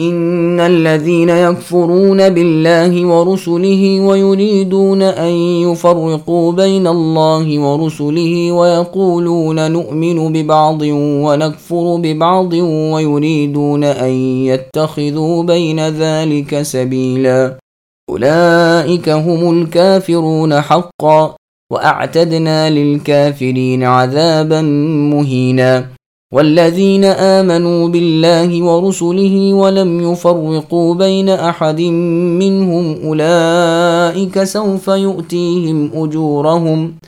ان الذين يكفرون بالله ورسله ويريدون ان يفرقوا بين الله ورسله ويقولون نؤمن ببعض ونكفر ببعض ويريدون ان يتخذوا بين ذلك سبيلا اولئك هم الكافرون حقا واعتدنا للكافرين عذابا مهينا والذين آمنوا بالله ورسله ولم يفرقوا بين أحد منهم أولئك سوف يؤتيهم أجورهم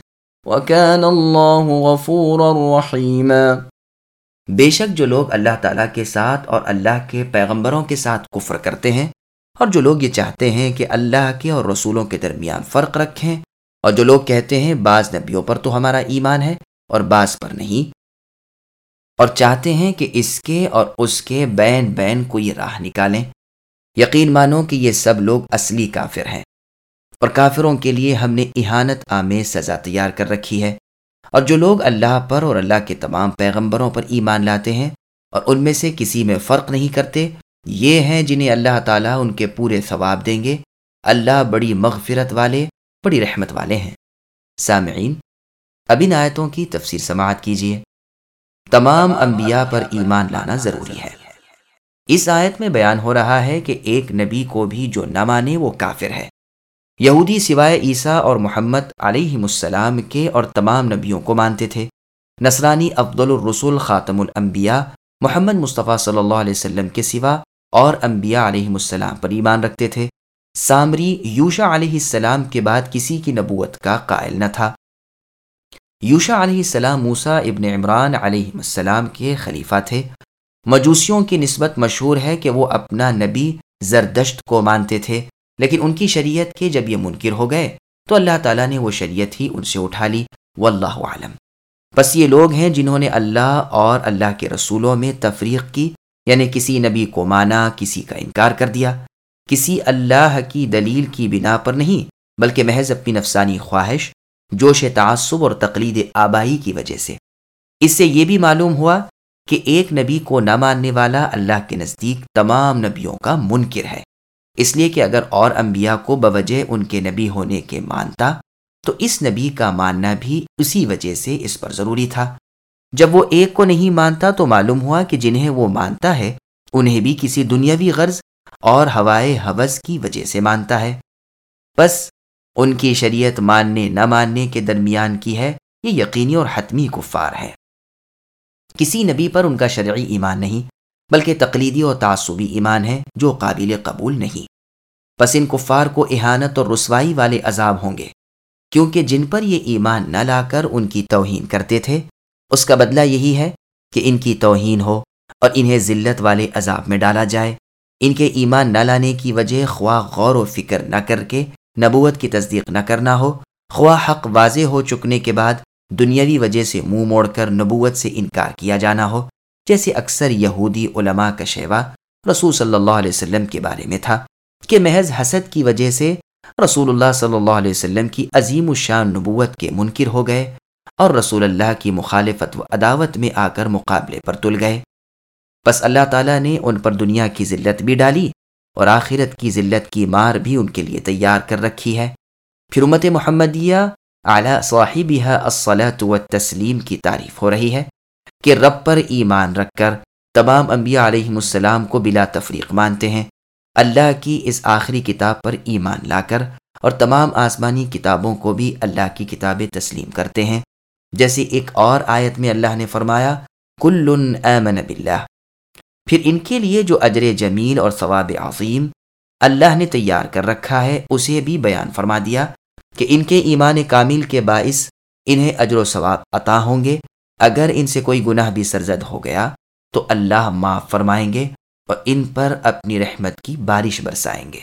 وكان الله غفورا رحيما بے شک جو لوگ اللہ تعالیٰ کے ساتھ اور اللہ کے پیغمبروں کے ساتھ کفر کرتے ہیں اور جو لوگ یہ چاہتے ہیں کہ اللہ کے اور رسولوں کے درمیان فرق رکھیں اور جو لوگ کہتے ہیں بعض نبیوں پر تو ہمارا ایمان ہے اور بعض پر نہیں اور چاہتے ہیں کہ اس کے اور اس کے بین بین کوئی راہ نکالیں۔ یقین مانو کہ یہ سب لوگ اصلی کافر ہیں۔ اور کافروں کے لیے ہم نے احانت آمیز سزا تیار کر رکھی ہے۔ اور جو لوگ اللہ پر اور اللہ کے تمام پیغمبروں پر ایمان لاتے ہیں اور ان میں سے کسی میں فرق نہیں کرتے، یہ ہیں جنہیں اللہ تعالیٰ ان کے پورے ثواب دیں گے۔ اللہ بڑی مغفرت والے، بڑی رحمت والے ہیں۔ سامعین، اب ان آیتوں کی تفسیر سماعت کیجیے۔ تمام انبیاء پر ایمان لانا ضروری ہے۔ اس آیت میں بیان ہو رہا ہے کہ ایک نبی کو بھی جو نہ مانے وہ کافر ہے۔ یہودی سوائے عیسیٰ اور محمد علیہ السلام کے اور تمام نبیوں کو مانتے تھے۔ نصرانی افضل الرسول خاتم الانبیاء محمد مصطفیٰ صلی اللہ علیہ وسلم کے سوا اور انبیاء علیہ السلام پر ایمان رکھتے تھے۔ سامری یوشا علیہ السلام کے بعد کسی کی نبوت کا قائل نہ تھا۔ یوشا علیہ السلام موسا ابن عمران علیہ السلام کے خلیفہ تھے۔ مجوسیوں کی نسبت مشہور ہے کہ وہ اپنا نبی زردشت کو مانتے تھے، لیکن ان کی شریعت کے جب یہ منکر ہو گئے تو اللہ تعالیٰ نے وہ شریعت ہی ان سے اٹھا لی۔ واللہ عالم بس یہ لوگ ہیں جنہوں نے اللہ اور اللہ کے رسولوں میں تفریق کی یعنی کسی نبی کو مانا، کسی کا انکار کر دیا۔ کسی اللہ کی دلیل کی بنا پر نہیں، بلکہ محض اپنی نفسانی خواہش جوش تعصب اور تقلید آبائی کی وجہ سے۔ اس سے یہ بھی معلوم ہوا کہ ایک نبی کو نہ ماننے والا اللہ کے نزدیک تمام نبیوں کا منکر ہے۔ اس لیے کہ اگر اور انبیاء کو بوجہ ان کے نبی ہونے کے مانتا، تو اس نبی کا ماننا بھی اسی وجہ سے اس پر ضروری تھا۔ جب وہ ایک کو نہیں مانتا، تو معلوم ہوا کہ جنہیں وہ مانتا ہے، انہیں بھی کسی دنیاوی غرض اور ہوائے حوث کی وجہ سے مانتا ہے۔ بس ان کی شریعت ماننے نہ ماننے کے درمیان کی ہے، یہ یقینی اور حتمی کفار ہے کسی نبی پر ان کا شرعی ایمان نہیں، بلکہ تقلیدی اور تعصبی ایمان ہے جو قابل قبول نہیں۔ پس ان کفار کو احانت اور رسوائی والے عذاب ہوں گے، کیونکہ جن پر یہ ایمان نہ لا کر ان کی توہین کرتے تھے، اس کا بدلہ یہی ہے کہ ان کی توہین ہو اور انہیں ذلت والے عذاب میں ڈالا جائے۔ ان کے ایمان نہ لانے کی وجہ خواہ غور و فکر نہ کر کے نبوت کی تصدیق نہ کرنا ہو، خواہ حق واضح ہو چکنے کے بعد دنیاوی وجہ سے منہ موڑ کر نبوت سے انکار کیا جانا ہو، جیسے اکثر یہودی علماء کا شیوا رسول صلی اللہ علیہ وسلم کے بارے میں تھا کہ محض حسد کی وجہ سے رسول اللہ صلی اللہ علیہ وسلم کی عظیم الشان نبوت کے منکر ہو گئے اور رسول اللہ کی مخالفت و عداوت میں آ کر مقابلے پر تل گئے۔ بس اللہ تعالیٰ نے ان پر دنیا کی ذلت بھی ڈالی اور آخرت کی ذلت کی مار بھی ان کے لیے تیار کر رکھی ہے۔ پھر امت محمدیہ اعلیٰ صاحبہ الصلاۃ و تسلیم کی تعریف ہو رہی ہے کہ رب پر ایمان رکھ کر تمام انبیاء علیہ السلام کو بلا تفریق مانتے ہیں۔ اللہ کی اس آخری کتاب پر ایمان لا کر اور تمام آسمانی کتابوں کو بھی اللہ کی کتابیں تسلیم کرتے ہیں۔ جیسے ایک اور آیت میں اللہ نے فرمایا، کل امن باللہ۔ پھر ان کے لیے جو اجر جمیل اور ثواب عظیم اللہ نے تیار کر رکھا ہے، اسے بھی بیان فرما دیا کہ ان کے ایمان کامل کے باعث انہیں اجر و ثواب عطا ہوں گے۔ اگر ان سے کوئی گناہ بھی سرزد ہو گیا تو اللہ معاف فرمائیں گے اور ان پر اپنی رحمت کی بارش برسائیں گے۔